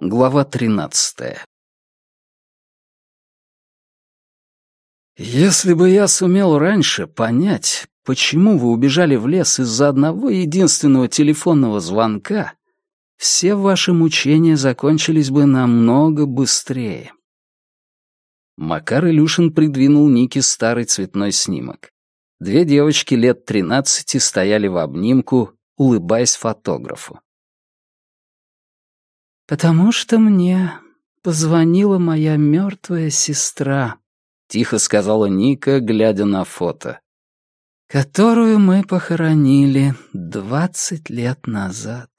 Глава тринадцатая «Если бы я сумел раньше понять, почему вы убежали в лес из-за одного единственного телефонного звонка, все ваши мучения закончились бы намного быстрее». Макар Илюшин придвинул Нике старый цветной снимок. Две девочки лет тринадцати стояли в обнимку, улыбаясь фотографу. «Потому что мне позвонила моя мертвая сестра», — тихо сказала Ника, глядя на фото, «которую мы похоронили двадцать лет назад».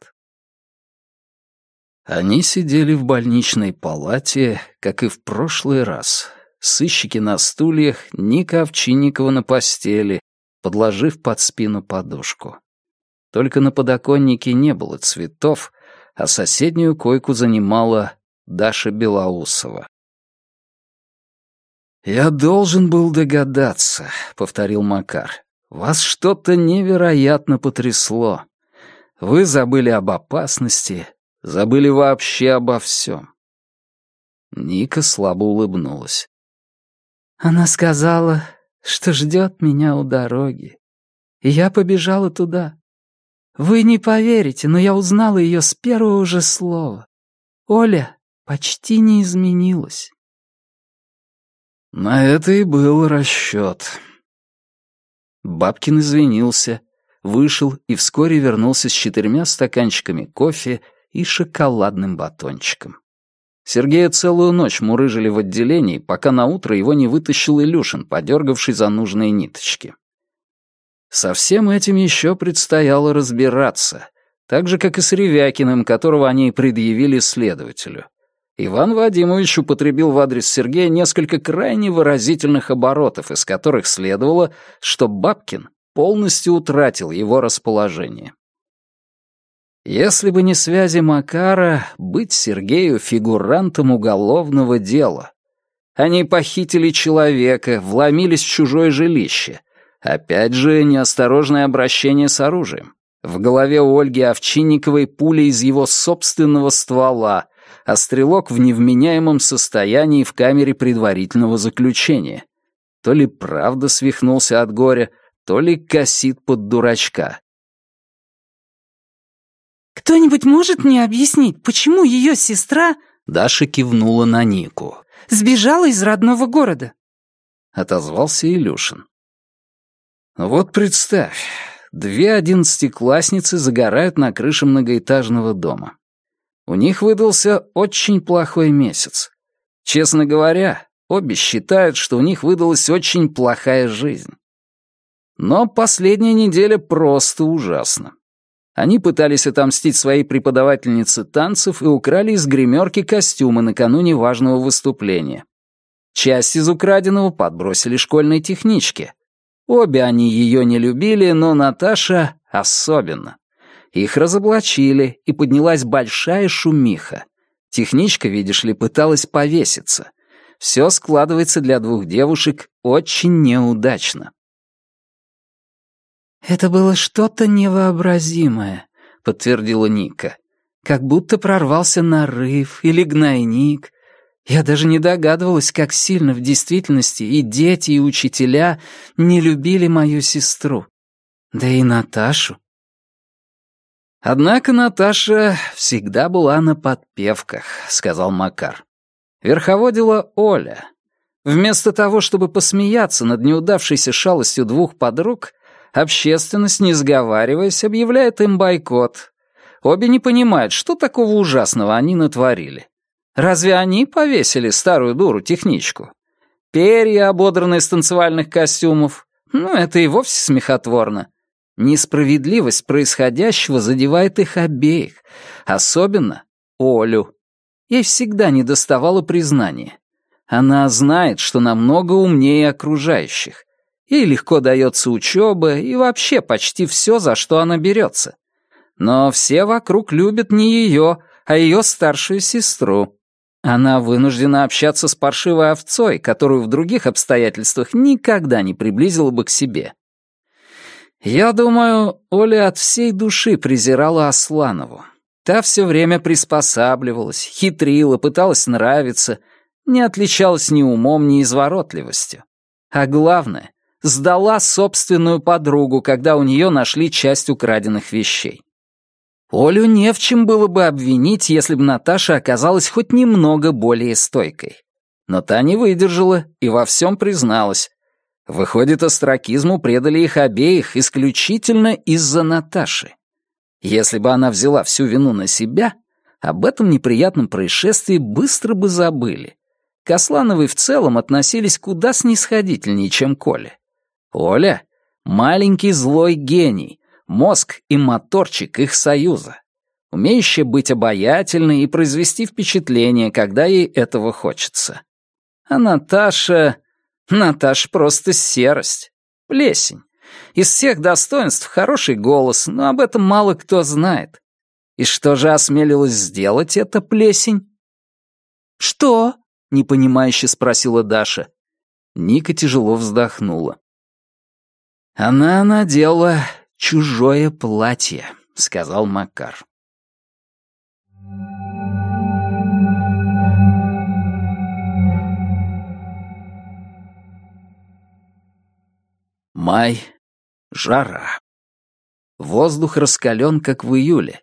Они сидели в больничной палате, как и в прошлый раз. Сыщики на стульях, Ника Овчинникова на постели, подложив под спину подушку. Только на подоконнике не было цветов, а соседнюю койку занимала Даша Белоусова. «Я должен был догадаться», — повторил Макар. «Вас что-то невероятно потрясло. Вы забыли об опасности, забыли вообще обо всем». Ника слабо улыбнулась. «Она сказала, что ждет меня у дороги, и я побежала туда. Вы не поверите, но я узнала ее с первого же слова. Оля почти не изменилась. На это и был расчет. Бабкин извинился, вышел и вскоре вернулся с четырьмя стаканчиками кофе и шоколадным батончиком. Сергея целую ночь мурыжили в отделении, пока на утро его не вытащил Илюшин, подергавший за нужные ниточки. Со всем этим еще предстояло разбираться, так же, как и с Ревякиным, которого они предъявили следователю. Иван Вадимович употребил в адрес Сергея несколько крайне выразительных оборотов, из которых следовало, что Бабкин полностью утратил его расположение. Если бы не связи Макара, быть Сергею фигурантом уголовного дела. Они похитили человека, вломились в чужое жилище. Опять же, неосторожное обращение с оружием. В голове у Ольги Овчинниковой пуля из его собственного ствола — а стрелок в невменяемом состоянии в камере предварительного заключения. То ли правда свихнулся от горя, то ли косит под дурачка. «Кто-нибудь может мне объяснить, почему ее сестра...» Даша кивнула на Нику. «Сбежала из родного города?» Отозвался Илюшин. «Вот представь, две одиннадцатиклассницы загорают на крыше многоэтажного дома. У них выдался очень плохой месяц. Честно говоря, обе считают, что у них выдалась очень плохая жизнь. Но последняя неделя просто ужасна. Они пытались отомстить своей преподавательнице танцев и украли из гримерки костюмы накануне важного выступления. Часть из украденного подбросили школьной техничке. Обе они ее не любили, но Наташа особенно. Их разоблачили, и поднялась большая шумиха. Техничка, видишь ли, пыталась повеситься. Все складывается для двух девушек очень неудачно. «Это было что-то невообразимое», — подтвердила Ника. «Как будто прорвался нарыв или гнойник. Я даже не догадывалась, как сильно в действительности и дети, и учителя не любили мою сестру. Да и Наташу. «Однако Наташа всегда была на подпевках», — сказал Макар. «Верховодила Оля. Вместо того, чтобы посмеяться над неудавшейся шалостью двух подруг, общественность, не сговариваясь, объявляет им бойкот. Обе не понимают, что такого ужасного они натворили. Разве они повесили старую дуру-техничку? Перья, ободранные с танцевальных костюмов? Ну, это и вовсе смехотворно. Несправедливость происходящего задевает их обеих, особенно Олю. Ей всегда недоставало признания. Она знает, что намного умнее окружающих. Ей легко дается учеба и вообще почти все, за что она берется. Но все вокруг любят не ее, а ее старшую сестру. Она вынуждена общаться с паршивой овцой, которую в других обстоятельствах никогда не приблизила бы к себе. Я думаю, Оля от всей души презирала Асланову. Та все время приспосабливалась, хитрила, пыталась нравиться, не отличалась ни умом, ни изворотливостью. А главное, сдала собственную подругу, когда у нее нашли часть украденных вещей. Олю не в чем было бы обвинить, если бы Наташа оказалась хоть немного более стойкой. Но та не выдержала и во всем призналась. Выходит, остракизму предали их обеих исключительно из-за Наташи. Если бы она взяла всю вину на себя, об этом неприятном происшествии быстро бы забыли. К Аслановой в целом относились куда снисходительнее, чем Коля. Оля — маленький злой гений, мозг и моторчик их союза, умеющая быть обаятельной и произвести впечатление, когда ей этого хочется. А Наташа... Наташа просто серость, плесень. Из всех достоинств хороший голос, но об этом мало кто знает. И что же осмелилась сделать эта плесень? «Что?» — непонимающе спросила Даша. Ника тяжело вздохнула. Она надела чужое платье», — сказал Макар. Май. Жара. Воздух раскален, как в июле.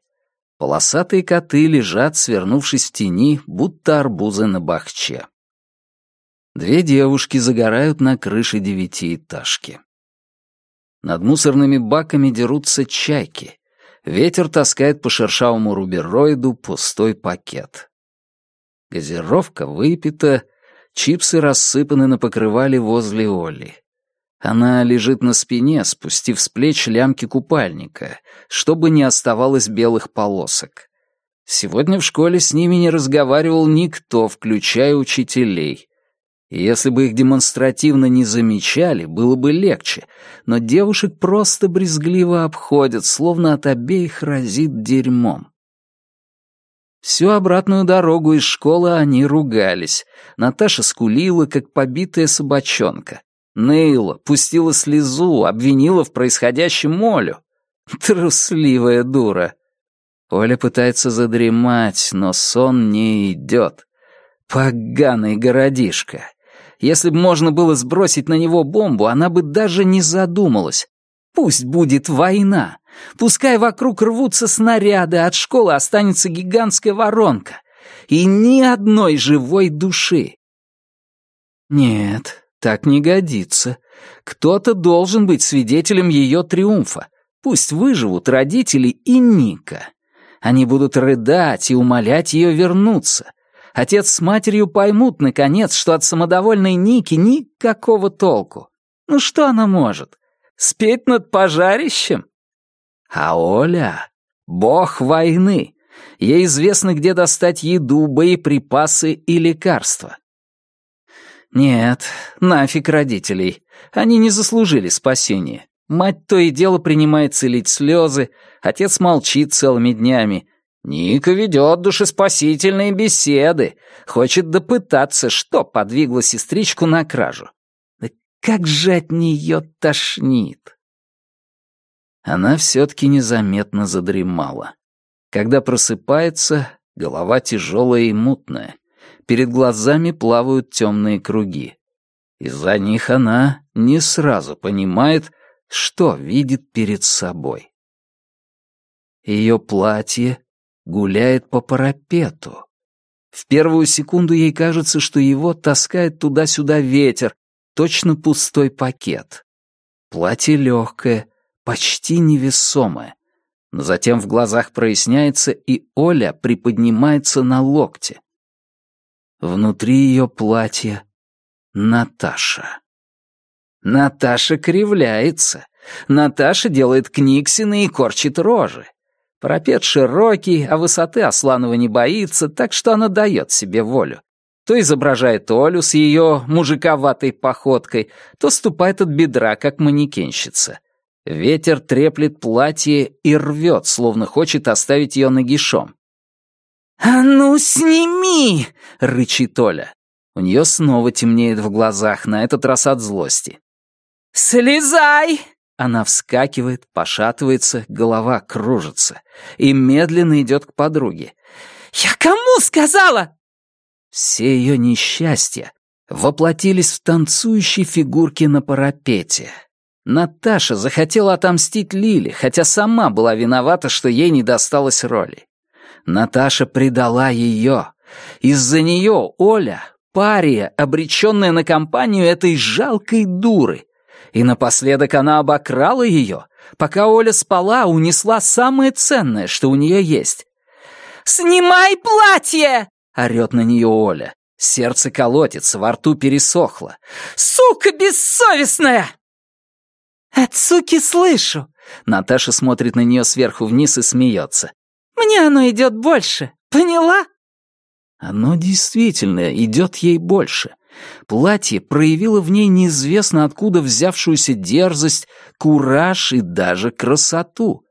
Полосатые коты лежат, свернувшись в тени, будто арбузы на бахче. Две девушки загорают на крыше девятиэтажки. Над мусорными баками дерутся чайки. Ветер таскает по шершавому рубероиду пустой пакет. Газировка выпита, чипсы рассыпаны на покрывале возле Оли. Она лежит на спине, спустив с плеч лямки купальника, чтобы не оставалось белых полосок. Сегодня в школе с ними не разговаривал никто, включая учителей. Если бы их демонстративно не замечали, было бы легче, но девушек просто брезгливо обходят, словно от обеих разит дерьмом. Всю обратную дорогу из школы они ругались. Наташа скулила, как побитая собачонка. Нейла пустила слезу, обвинила в происходящем Олю. Трусливая дура. Оля пытается задремать, но сон не идет. Поганый городишко. Если бы можно было сбросить на него бомбу, она бы даже не задумалась. Пусть будет война. Пускай вокруг рвутся снаряды, от школы останется гигантская воронка. И ни одной живой души. Нет, так не годится. Кто-то должен быть свидетелем ее триумфа. Пусть выживут родители и Ника. Они будут рыдать и умолять ее вернуться. Отец с матерью поймут, наконец, что от самодовольной Ники никакого толку. Ну что она может? Спеть над пожарищем? А Оля — бог войны. Ей известно, где достать еду, боеприпасы и лекарства. Нет, нафиг родителей. Они не заслужили спасения. Мать то и дело принимает целить слезы, отец молчит целыми днями, Ника ведет душеспасительные беседы, хочет допытаться, что подвигло сестричку на кражу. Да как же от нее тошнит! Она все-таки незаметно задремала. Когда просыпается, голова тяжелая и мутная. Перед глазами плавают темные круги. Из-за них она не сразу понимает, что видит перед собой. Ее платье гуляет по парапету. В первую секунду ей кажется, что его таскает туда-сюда ветер, точно пустой пакет. Платье легкое, почти невесомое. Но затем в глазах проясняется, и Оля приподнимается на локте. Внутри ее платья Наташа. Наташа кривляется. Наташа делает книгсины и корчит рожи. Парапет широкий, а высоты Асланова не боится, так что она дает себе волю. То изображает Олю с ее мужиковатой походкой, то ступает от бедра, как манекенщица. Ветер треплет платье и рвет, словно хочет оставить ее нагишом. «А ну, сними!» — рычит Оля. У нее снова темнеет в глазах, на этот раз от злости. «Слезай!» Она вскакивает, пошатывается, голова кружится и медленно идет к подруге. «Я кому сказала?» Все ее несчастья воплотились в танцующей фигурке на парапете. Наташа захотела отомстить Лиле, хотя сама была виновата, что ей не досталось роли. Наташа предала ее. Из-за нее Оля, пария, обреченная на компанию этой жалкой дуры. И напоследок она обокрала ее, пока Оля спала, унесла самое ценное, что у нее есть. «Снимай платье!» — орет на нее Оля. Сердце колотится, во рту пересохло. «Сука бессовестная!» «От суки слышу!» Наташа смотрит на нее сверху вниз и смеется. «Мне оно идет больше, поняла?» Оно действительно идет ей больше. Платье проявило в ней неизвестно откуда взявшуюся дерзость, кураж и даже красоту.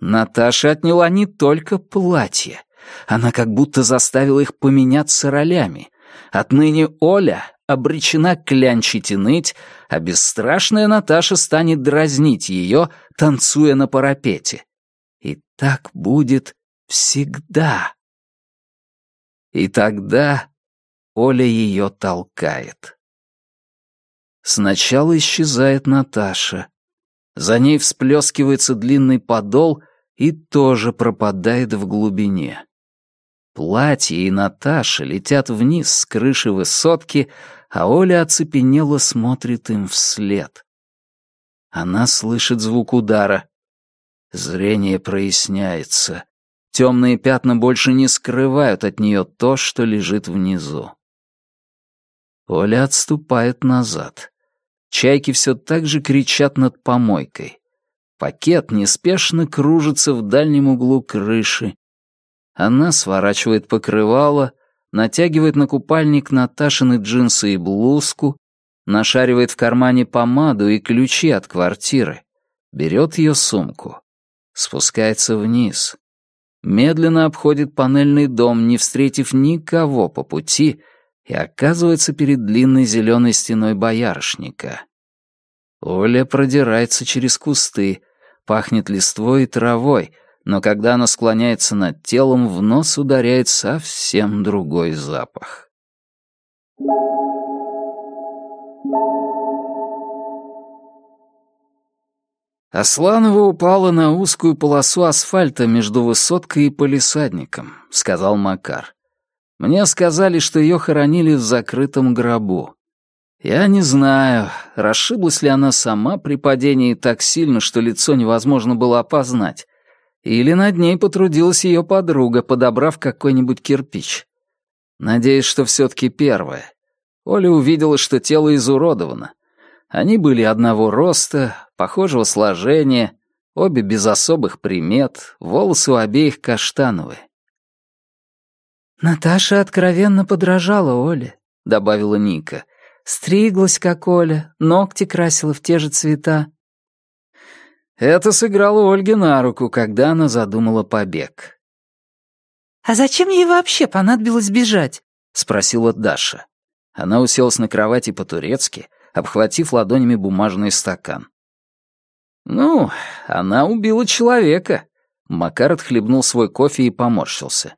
Наташа отняла не только платье. Она как будто заставила их поменяться ролями. Отныне Оля обречена клянчить и ныть, а бесстрашная Наташа станет дразнить ее, танцуя на парапете. И так будет всегда. И тогда Оля ее толкает. Сначала исчезает Наташа. За ней всплескивается длинный подол и тоже пропадает в глубине. Платье и Наташа летят вниз с крыши высотки, а Оля оцепенело смотрит им вслед. Она слышит звук удара. Зрение проясняется. Темные пятна больше не скрывают от нее то, что лежит внизу. Оля отступает назад. Чайки все так же кричат над помойкой. Пакет неспешно кружится в дальнем углу крыши. Она сворачивает покрывало, натягивает на купальник Наташины джинсы и блузку, нашаривает в кармане помаду и ключи от квартиры, берет ее сумку, спускается вниз, медленно обходит панельный дом, не встретив никого по пути, и оказывается перед длинной зеленой стеной боярышника. Оля продирается через кусты, пахнет листвой и травой, но когда она склоняется над телом, в нос ударяет совсем другой запах. «Асланова упала на узкую полосу асфальта между высоткой и полисадником», — сказал Макар. «Мне сказали, что ее хоронили в закрытом гробу. Я не знаю, расшиблась ли она сама при падении так сильно, что лицо невозможно было опознать, или над ней потрудилась ее подруга, подобрав какой-нибудь кирпич. Надеюсь, что все-таки первое. Оля увидела, что тело изуродовано. Они были одного роста, похожего сложения, обе без особых примет, волосы у обеих каштановые. «Наташа откровенно подражала Оле», — добавила Ника. «Стриглась, как Оля, ногти красила в те же цвета. Это сыграло Ольге на руку, когда она задумала побег. «А зачем ей вообще понадобилось бежать?» — спросила Даша. Она уселась на кровати по-турецки, обхватив ладонями бумажный стакан. «Ну, она убила человека». Макар отхлебнул свой кофе и поморщился.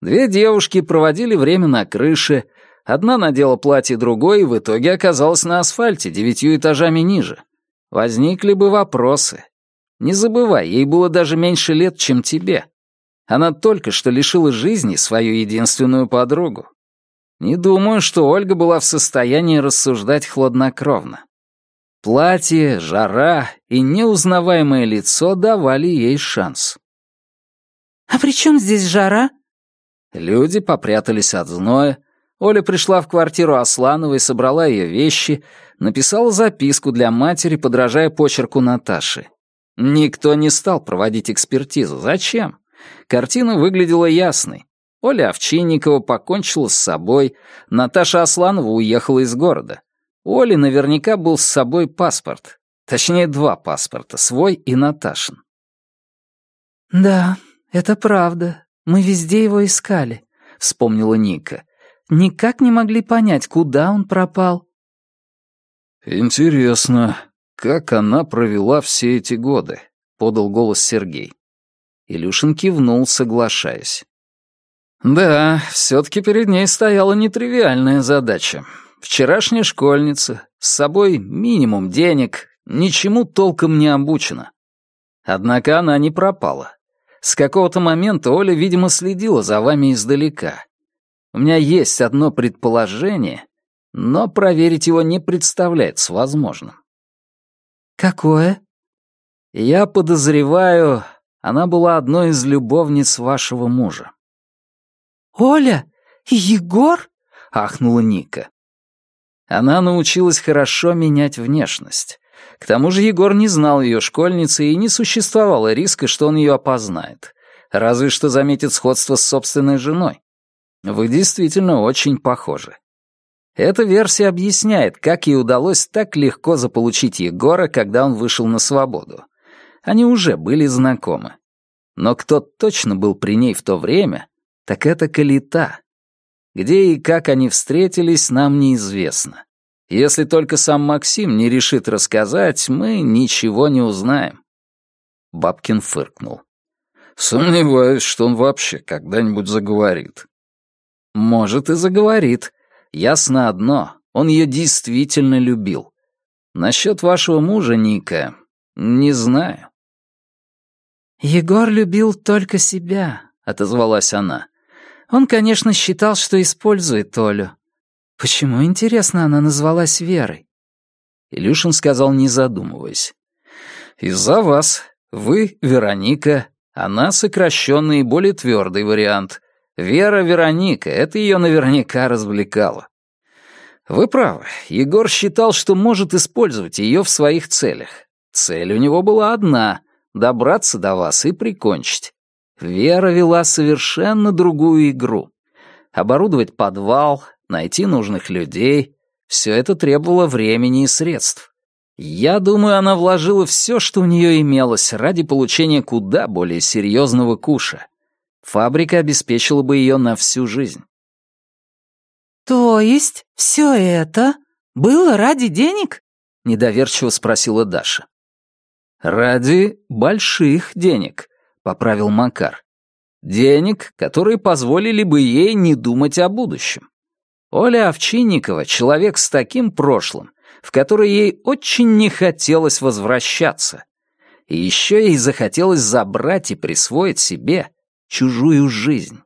Две девушки проводили время на крыше. Одна надела платье другой и в итоге оказалась на асфальте девятью этажами ниже. Возникли бы вопросы. Не забывай, ей было даже меньше лет, чем тебе. Она только что лишила жизни свою единственную подругу. Не думаю, что Ольга была в состоянии рассуждать хладнокровно. Платье, жара и неузнаваемое лицо давали ей шанс. «А при чем здесь жара?» Люди попрятались от зноя, Оля пришла в квартиру Аслановой, собрала ее вещи, написала записку для матери, подражая почерку Наташи. Никто не стал проводить экспертизу. Зачем? Картина выглядела ясной. Оля Овчинникова покончила с собой, Наташа Асланова уехала из города. У Оли наверняка был с собой паспорт. Точнее, два паспорта, свой и Наташин. «Да, это правда. Мы везде его искали», — вспомнила Ника никак не могли понять, куда он пропал. «Интересно, как она провела все эти годы», — подал голос Сергей. Илюшин кивнул, соглашаясь. «Да, все-таки перед ней стояла нетривиальная задача. Вчерашняя школьница, с собой минимум денег, ничему толком не обучена. Однако она не пропала. С какого-то момента Оля, видимо, следила за вами издалека. У меня есть одно предположение, но проверить его не представляется возможным. «Какое?» «Я подозреваю, она была одной из любовниц вашего мужа». «Оля? Егор?» — ахнула Ника. Она научилась хорошо менять внешность. К тому же Егор не знал ее школьницы и не существовало риска, что он ее опознает. Разве что заметит сходство с собственной женой. Вы действительно очень похожи. Эта версия объясняет, как ей удалось так легко заполучить Егора, когда он вышел на свободу. Они уже были знакомы. Но кто точно был при ней в то время, так это Калита. Где и как они встретились, нам неизвестно. Если только сам Максим не решит рассказать, мы ничего не узнаем. Бабкин фыркнул. Сомневаюсь, что он вообще когда-нибудь заговорит. Может, и заговорит. Ясно одно, он ее действительно любил. Насчет вашего мужа, Ника, не знаю. «Егор любил только себя», — отозвалась она. Он, конечно, считал, что использует Олю. Почему, интересно, она назвалась Верой? Илюшин сказал, не задумываясь. «Из-за вас. Вы — Вероника, она сокращенный и более твердый вариант. Вера Вероника, это ее наверняка развлекало. Вы правы, Егор считал, что может использовать ее в своих целях. Цель у него была одна — добраться до вас и прикончить. Вера вела совершенно другую игру. Оборудовать подвал, найти нужных людей — все это требовало времени и средств. Я думаю, она вложила все, что у нее имелось, ради получения куда более серьезного куша. Фабрика обеспечила бы ее на всю жизнь. «То есть все это было ради денег?» — недоверчиво спросила Даша. «Ради больших денег», — поправил Макар. «Денег, которые позволили бы ей не думать о будущем. Оля Овчинникова — человек с таким прошлым, в которое ей очень не хотелось возвращаться. И еще ей захотелось забрать и присвоить себе чужую жизнь.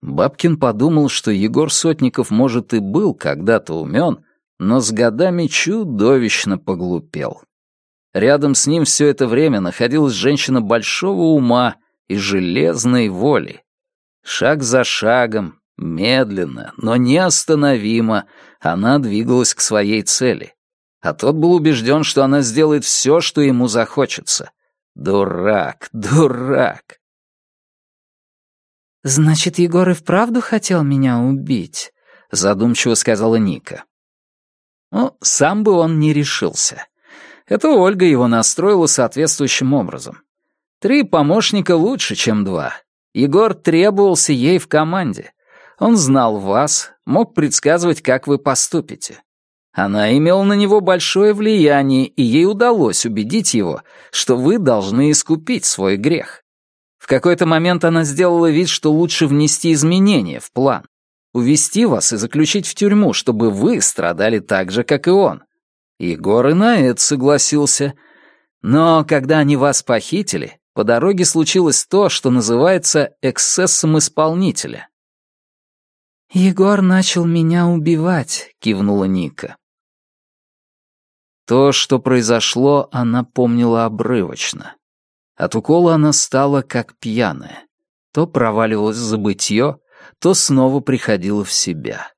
Бабкин подумал, что Егор Сотников, может, и был когда-то умен, но с годами чудовищно поглупел. Рядом с ним все это время находилась женщина большого ума и железной воли. Шаг за шагом, медленно, но неостановимо, она двигалась к своей цели. А тот был убежден, что она сделает все, что ему захочется. Дурак, дурак. «Значит, Егор и вправду хотел меня убить?» — задумчиво сказала Ника. Ну, сам бы он не решился. Это Ольга его настроила соответствующим образом. Три помощника лучше, чем два. Егор требовался ей в команде. Он знал вас, мог предсказывать, как вы поступите. Она имела на него большое влияние, и ей удалось убедить его, что вы должны искупить свой грех. В какой-то момент она сделала вид, что лучше внести изменения в план, увести вас и заключить в тюрьму, чтобы вы страдали так же, как и он. Егор и на это согласился. Но когда они вас похитили, по дороге случилось то, что называется эксцессом исполнителя. «Егор начал меня убивать», — кивнула Ника. То, что произошло, она помнила обрывочно. От укола она стала как пьяная. То проваливалась в забытье, то снова приходила в себя.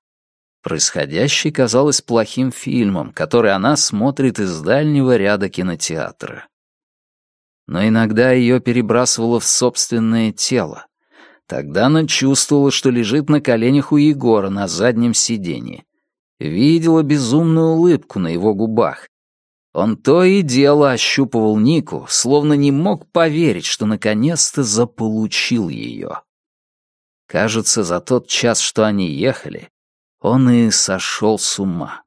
Происходящее казалось плохим фильмом, который она смотрит из дальнего ряда кинотеатра. Но иногда ее перебрасывало в собственное тело. Тогда она чувствовала, что лежит на коленях у Егора на заднем сиденье. Видела безумную улыбку на его губах. Он то и дело ощупывал Нику, словно не мог поверить, что наконец-то заполучил ее. Кажется, за тот час, что они ехали, он и сошел с ума.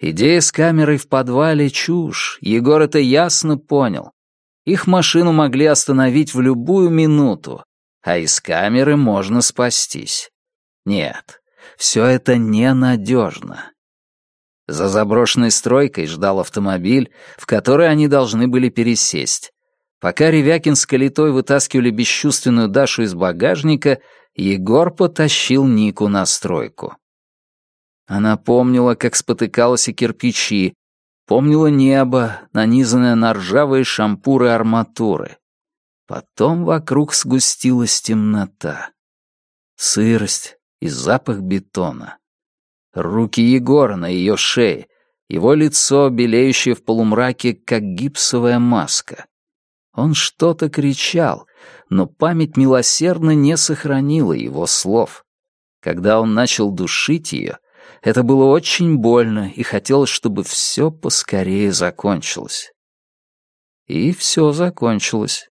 Идея с камерой в подвале — чушь, Егор это ясно понял. Их машину могли остановить в любую минуту, а из камеры можно спастись. Нет, все это ненадежно. За заброшенной стройкой ждал автомобиль, в который они должны были пересесть. Пока Ревякин с Калитой вытаскивали бесчувственную Дашу из багажника, Егор потащил Нику на стройку. Она помнила, как спотыкалась и кирпичи, помнила небо, нанизанное на ржавые шампуры арматуры. Потом вокруг сгустилась темнота. Сырость и запах бетона. Руки Егора на ее шее, его лицо, белеющее в полумраке, как гипсовая маска. Он что-то кричал, но память милосердно не сохранила его слов. Когда он начал душить ее, это было очень больно, и хотелось, чтобы все поскорее закончилось. И все закончилось.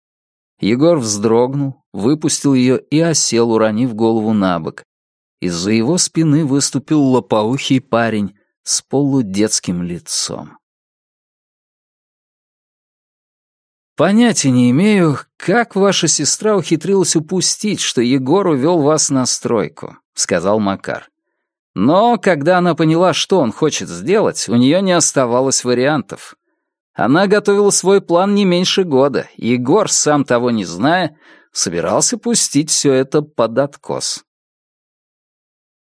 Егор вздрогнул, выпустил ее и осел, уронив голову на бок. Из-за его спины выступил лопоухий парень с полудетским лицом. Понятия не имею, как ваша сестра ухитрилась упустить, что Егор увел вас на стройку, сказал Макар. Но когда она поняла, что он хочет сделать, у нее не оставалось вариантов. Она готовила свой план не меньше года. Егор, сам того не зная, собирался пустить все это под откос.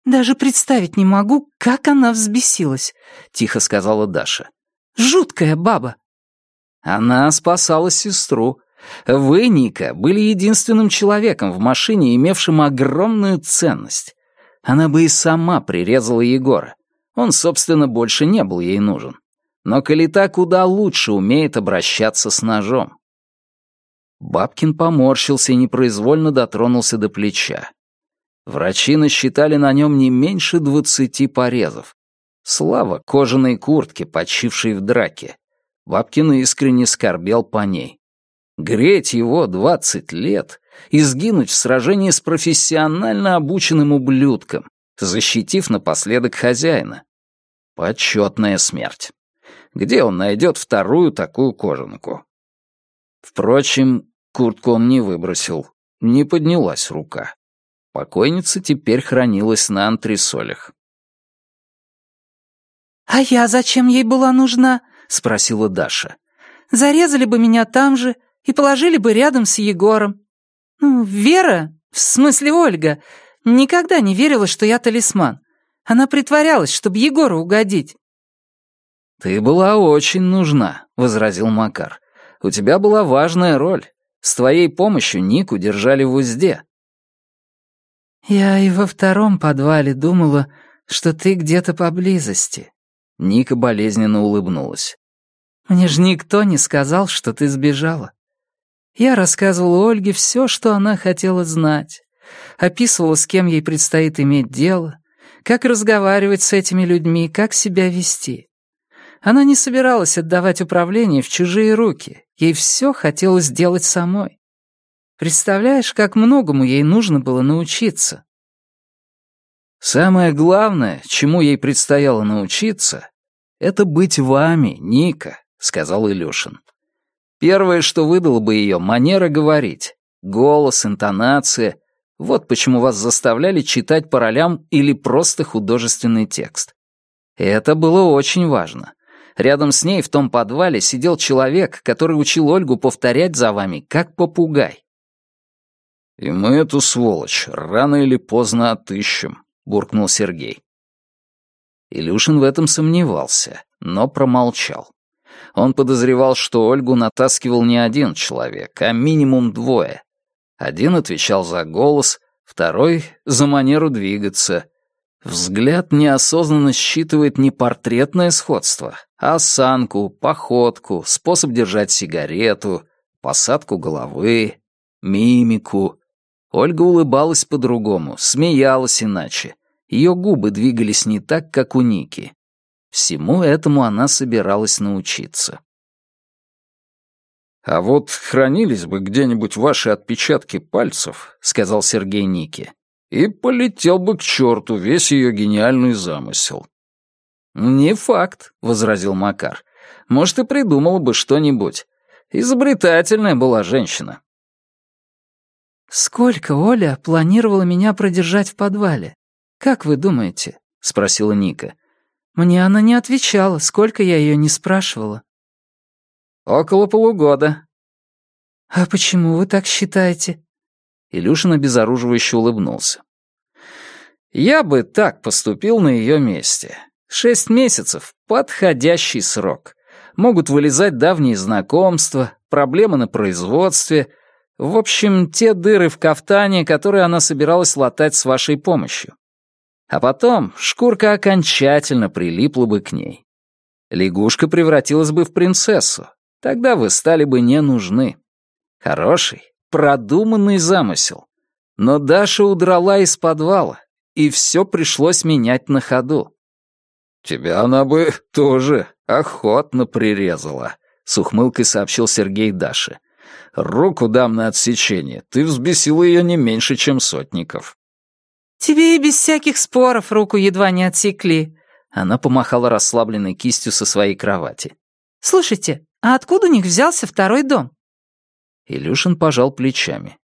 «Даже представить не могу, как она взбесилась», — тихо сказала Даша. «Жуткая баба». Она спасала сестру. Вы, Ника, были единственным человеком в машине, имевшим огромную ценность. Она бы и сама прирезала Егора. Он, собственно, больше не был ей нужен. Но Калита куда лучше умеет обращаться с ножом. Бабкин поморщился и непроизвольно дотронулся до плеча. Врачи насчитали на нем не меньше двадцати порезов. Слава кожаной куртке, почившей в драке. Бабкин искренне скорбел по ней. Греть его двадцать лет и сгинуть в сражении с профессионально обученным ублюдком, защитив напоследок хозяина. Почетная смерть. Где он найдет вторую такую кожанку? Впрочем, куртку он не выбросил. Не поднялась рука. Покойница теперь хранилась на антресолях. «А я зачем ей была нужна?» — спросила Даша. «Зарезали бы меня там же и положили бы рядом с Егором. Ну, Вера, в смысле Ольга, никогда не верила, что я талисман. Она притворялась, чтобы Егору угодить». «Ты была очень нужна», — возразил Макар. «У тебя была важная роль. С твоей помощью Нику держали в узде». «Я и во втором подвале думала, что ты где-то поблизости», Ника болезненно улыбнулась. «Мне же никто не сказал, что ты сбежала. Я рассказывала Ольге все, что она хотела знать. Описывала, с кем ей предстоит иметь дело, как разговаривать с этими людьми, как себя вести. Она не собиралась отдавать управление в чужие руки. Ей все хотелось сделать самой. Представляешь, как многому ей нужно было научиться. Самое главное, чему ей предстояло научиться, это быть вами, Ника, сказал Илюшин. Первое, что выдало бы ее, манера говорить. Голос, интонация. Вот почему вас заставляли читать по ролям или просто художественный текст. Это было очень важно. Рядом с ней в том подвале сидел человек, который учил Ольгу повторять за вами, как попугай. «И мы эту сволочь рано или поздно отыщем», буркнул Сергей. Илюшин в этом сомневался, но промолчал. Он подозревал, что Ольгу натаскивал не один человек, а минимум двое. Один отвечал за голос, второй — за манеру двигаться. Взгляд неосознанно считывает не портретное сходство, а осанку, походку, способ держать сигарету, посадку головы, мимику. Ольга улыбалась по-другому, смеялась иначе. Ее губы двигались не так, как у Ники. Всему этому она собиралась научиться. «А вот хранились бы где-нибудь ваши отпечатки пальцев», — сказал Сергей Нике, «и полетел бы к черту весь ее гениальный замысел». «Не факт», — возразил Макар. «Может, и придумала бы что-нибудь. Изобретательная была женщина». «Сколько Оля планировала меня продержать в подвале? Как вы думаете?» — спросила Ника. «Мне она не отвечала, сколько я ее не спрашивала». «Около полугода». «А почему вы так считаете?» Илюшин обезоруживающе улыбнулся. «Я бы так поступил на ее месте. Шесть месяцев — подходящий срок. Могут вылезать давние знакомства, проблемы на производстве. В общем, те дыры в кафтане, которые она собиралась латать с вашей помощью. А потом шкурка окончательно прилипла бы к ней. Лягушка превратилась бы в принцессу. Тогда вы стали бы не нужны. Хороший, продуманный замысел. Но Даша удрала из подвала, и все пришлось менять на ходу. «Тебя она бы тоже охотно прирезала», — с ухмылкой сообщил Сергей Даше. «Руку дам на отсечение. Ты взбесила ее не меньше, чем сотников». «Тебе и без всяких споров руку едва не отсекли». Она помахала расслабленной кистью со своей кровати. «Слушайте, а откуда у них взялся второй дом?» Илюшин пожал плечами.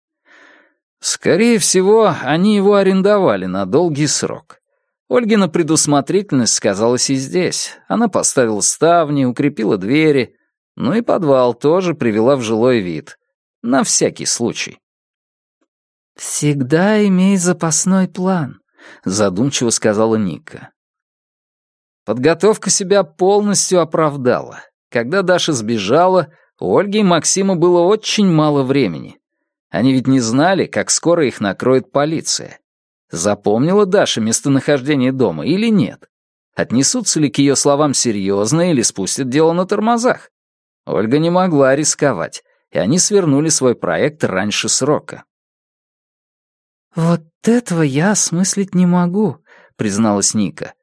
«Скорее всего, они его арендовали на долгий срок. Ольгина предусмотрительность сказалась и здесь. Она поставила ставни, укрепила двери, ну и подвал тоже привела в жилой вид. На всякий случай. «Всегда имей запасной план», — задумчиво сказала Ника. Подготовка себя полностью оправдала. Когда Даша сбежала, у Ольги и Максима было очень мало времени. Они ведь не знали, как скоро их накроет полиция. Запомнила Даша местонахождение дома или нет? Отнесутся ли к ее словам серьезно или спустят дело на тормозах? Ольга не могла рисковать, и они свернули свой проект раньше срока. «Вот этого я осмыслить не могу», — призналась Ника.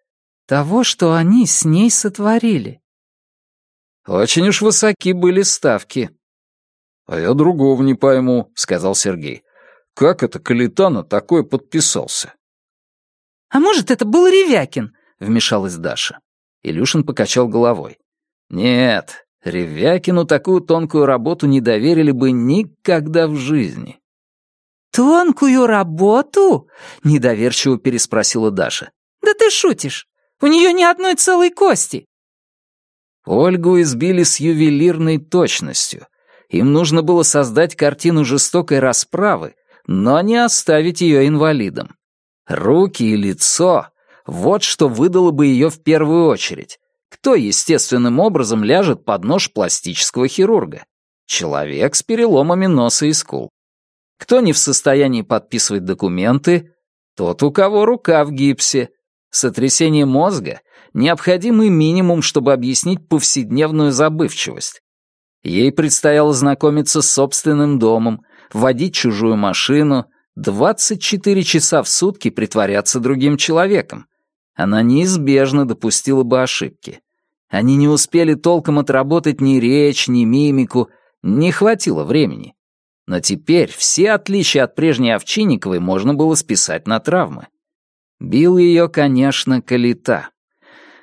«Того, что они с ней сотворили». «Очень уж высоки были ставки». «А я другого не пойму», — сказал Сергей. Как это Калитана такое подписался? «А может, это был Ревякин?» — вмешалась Даша. Илюшин покачал головой. «Нет, Ревякину такую тонкую работу не доверили бы никогда в жизни». «Тонкую работу?» — недоверчиво переспросила Даша. «Да ты шутишь! У нее ни одной целой кости!» Ольгу избили с ювелирной точностью. Им нужно было создать картину жестокой расправы, но не оставить ее инвалидом. Руки и лицо — вот что выдало бы ее в первую очередь. Кто естественным образом ляжет под нож пластического хирурга? Человек с переломами носа и скул. Кто не в состоянии подписывать документы? Тот, у кого рука в гипсе. Сотрясение мозга — необходимый минимум, чтобы объяснить повседневную забывчивость. Ей предстояло знакомиться с собственным домом, водить чужую машину, 24 часа в сутки притворяться другим человеком. Она неизбежно допустила бы ошибки. Они не успели толком отработать ни речь, ни мимику, не хватило времени. Но теперь все отличия от прежней Овчинниковой можно было списать на травмы. Бил ее, конечно, Калита.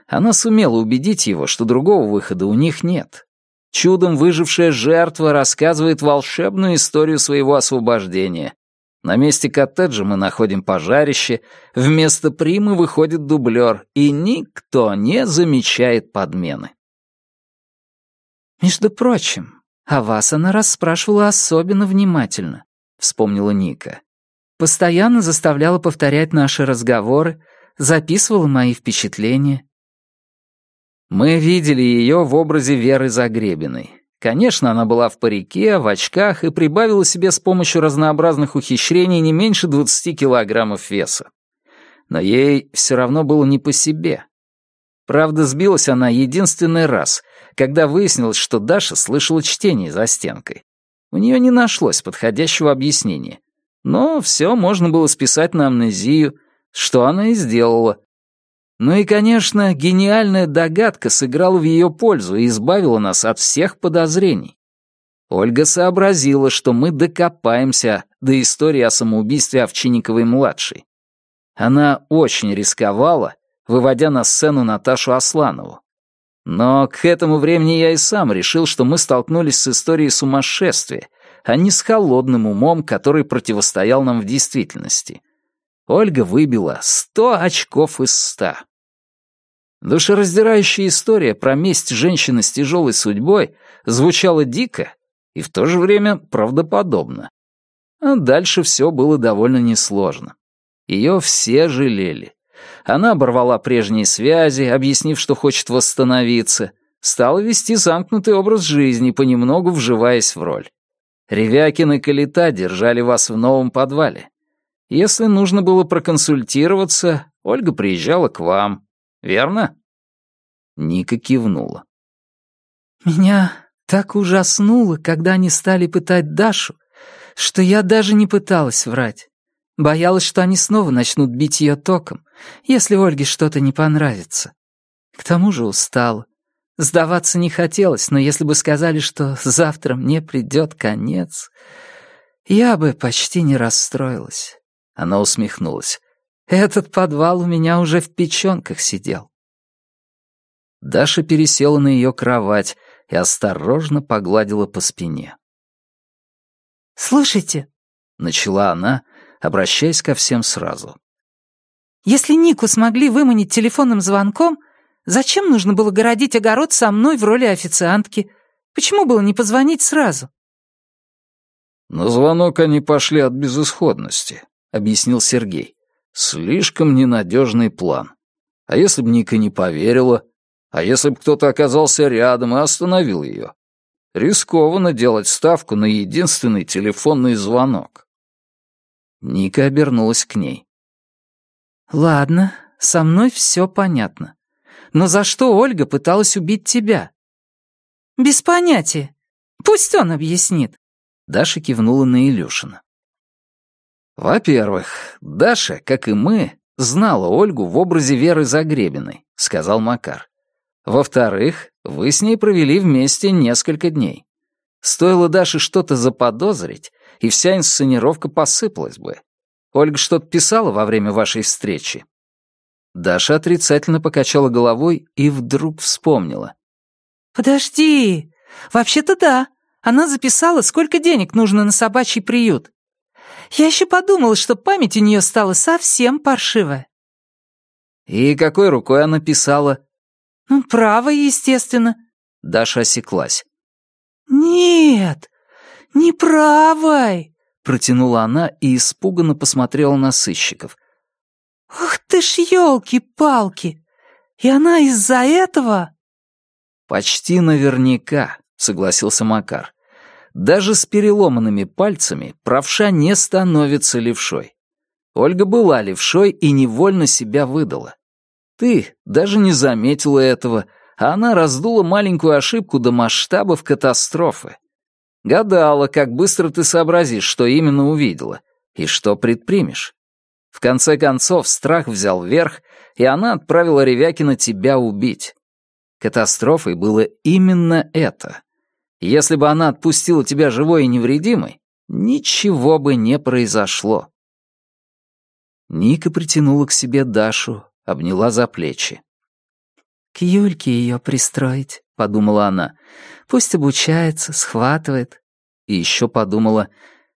Она сумела убедить его, что другого выхода у них нет. Чудом выжившая жертва рассказывает волшебную историю своего освобождения. На месте коттеджа мы находим пожарище, вместо примы выходит дублер, и никто не замечает подмены. «Между прочим, о вас она расспрашивала особенно внимательно», — вспомнила Ника. «Постоянно заставляла повторять наши разговоры, записывала мои впечатления. Мы видели ее в образе Веры Загребиной. Конечно, она была в парике, в очках и прибавила себе с помощью разнообразных ухищрений не меньше 20 килограммов веса. Но ей все равно было не по себе. Правда, сбилась она единственный раз, когда выяснилось, что Даша слышала чтение за стенкой. У нее не нашлось подходящего объяснения. Но все можно было списать на амнезию, что она и сделала, ну и, конечно, гениальная догадка сыграла в ее пользу и избавила нас от всех подозрений. Ольга сообразила, что мы докопаемся до истории о самоубийстве Овчинниковой-младшей. Она очень рисковала выводя на сцену Наташу Асланову. Но к этому времени я и сам решил, что мы столкнулись с историей сумасшествия, а не с холодным умом, который противостоял нам в действительности. Ольга выбила сто очков из ста. Душераздирающая история про месть женщины с тяжелой судьбой звучала дико и в то же время правдоподобно. А дальше все было довольно несложно. Ее все жалели. Она оборвала прежние связи, объяснив, что хочет восстановиться, стала вести замкнутый образ жизни, понемногу вживаясь в роль. Ревякин и Калита держали вас в новом подвале. Если нужно было проконсультироваться, Ольга приезжала к вам. Верно?» Ника кивнула. «Меня так ужаснуло, когда они стали пытать Дашу, что я даже не пыталась врать. Боялась, что они снова начнут бить ее током, если Ольге что-то не понравится. К тому же устала. Сдаваться не хотелось, но если бы сказали, что завтра мне придет конец, я бы почти не расстроилась. Она усмехнулась. Этот подвал у меня уже в печенках сидел. Даша пересела на ее кровать и осторожно погладила по спине. «Слушайте», — начала она, обращаясь ко всем сразу. «Если Нику смогли выманить телефонным звонком, зачем нужно было городить огород со мной в роли официантки? Почему было не позвонить сразу?» «На звонок они пошли от безысходности», — объяснил Сергей. «Слишком ненадежный план. А если бы Ника не поверила? А если бы кто-то оказался рядом и остановил ее? Рискованно делать ставку на единственный телефонный звонок». Ника обернулась к ней. «Ладно, со мной все понятно. Но за что Ольга пыталась убить тебя?» «Без понятия. Пусть он объяснит». Даша кивнула на Илюшина. «Во-первых, Даша, как и мы, знала Ольгу в образе Веры Загребиной», — сказал Макар. «Во-вторых, вы с ней провели вместе несколько дней. Стоило Даше что-то заподозрить, и вся инсценировка посыпалась бы. Ольга что-то писала во время вашей встречи?» Даша отрицательно покачала головой и вдруг вспомнила. «Подожди, вообще-то да. Она записала, сколько денег нужно на собачий приют. Я еще подумала, что память у нее стала совсем паршивая». «И какой рукой она писала?» «Ну, правой, естественно». Даша осеклась. «Нет, не правой», — протянула она и испуганно посмотрела на сыщиков. «Ух ты ж, елки-палки! И она из-за этого...» «Почти наверняка», — согласился Макар. «Даже с переломанными пальцами правша не становится левшой. Ольга была левшой и невольно себя выдала. Ты даже не заметила этого, а она раздула маленькую ошибку до масштабов катастрофы. Гадала, как быстро ты сообразишь, что именно увидела, и что предпримешь. В конце концов, страх взял верх, и она отправила Ревякина тебя убить. Катастрофой было именно это. Если бы она отпустила тебя живой и невредимой, ничего бы не произошло. Ника притянула к себе Дашу, обняла за плечи. «К Юльке ее пристроить», — подумала она. «Пусть обучается, схватывает». И еще подумала,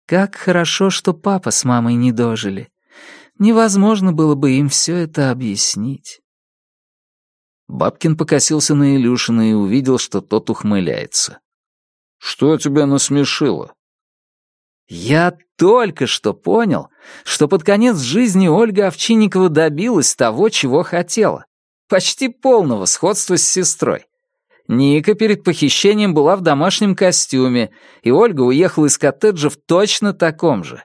как хорошо, что папа с мамой не дожили. Невозможно было бы им все это объяснить. Бабкин покосился на Илюшина и увидел, что тот ухмыляется. «Что тебя насмешило?» «Я только что понял, что под конец жизни Ольга Овчинникова добилась того, чего хотела. Почти полного сходства с сестрой. Ника перед похищением была в домашнем костюме, и Ольга уехала из коттеджа в точно таком же.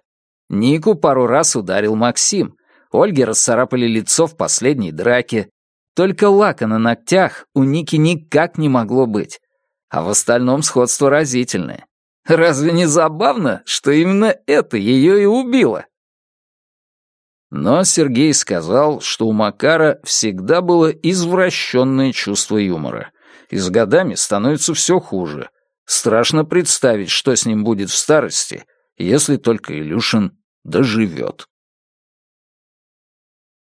Нику пару раз ударил Максим. Ольге расцарапали лицо в последней драке. Только лака на ногтях у Ники никак не могло быть. А в остальном сходство разительное. Разве не забавно, что именно это ее и убило? Но Сергей сказал, что у Макара всегда было извращенное чувство юмора. И с годами становится все хуже. Страшно представить, что с ним будет в старости, если только Илюшин доживет.